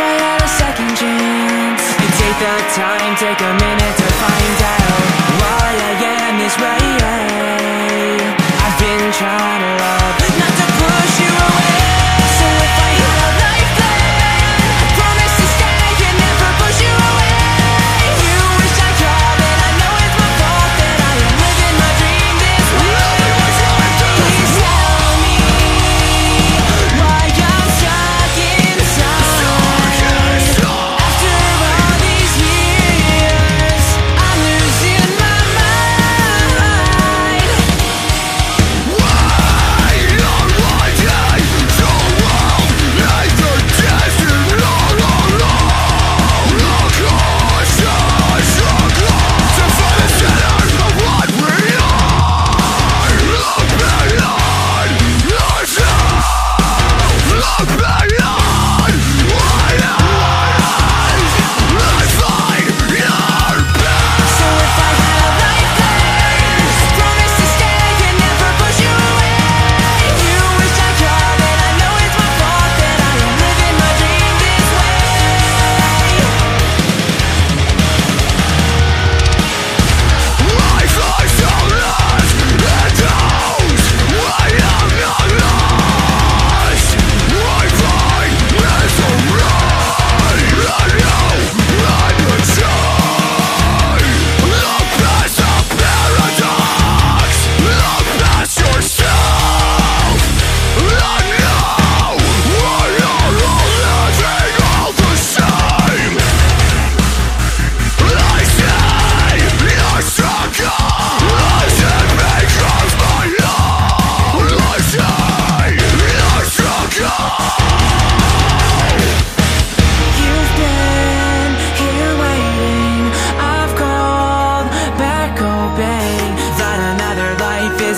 A second chance. And take the time, take a minute to find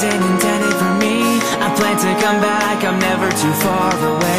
wasn't intended for me. I plan to come back, I'm never too far away.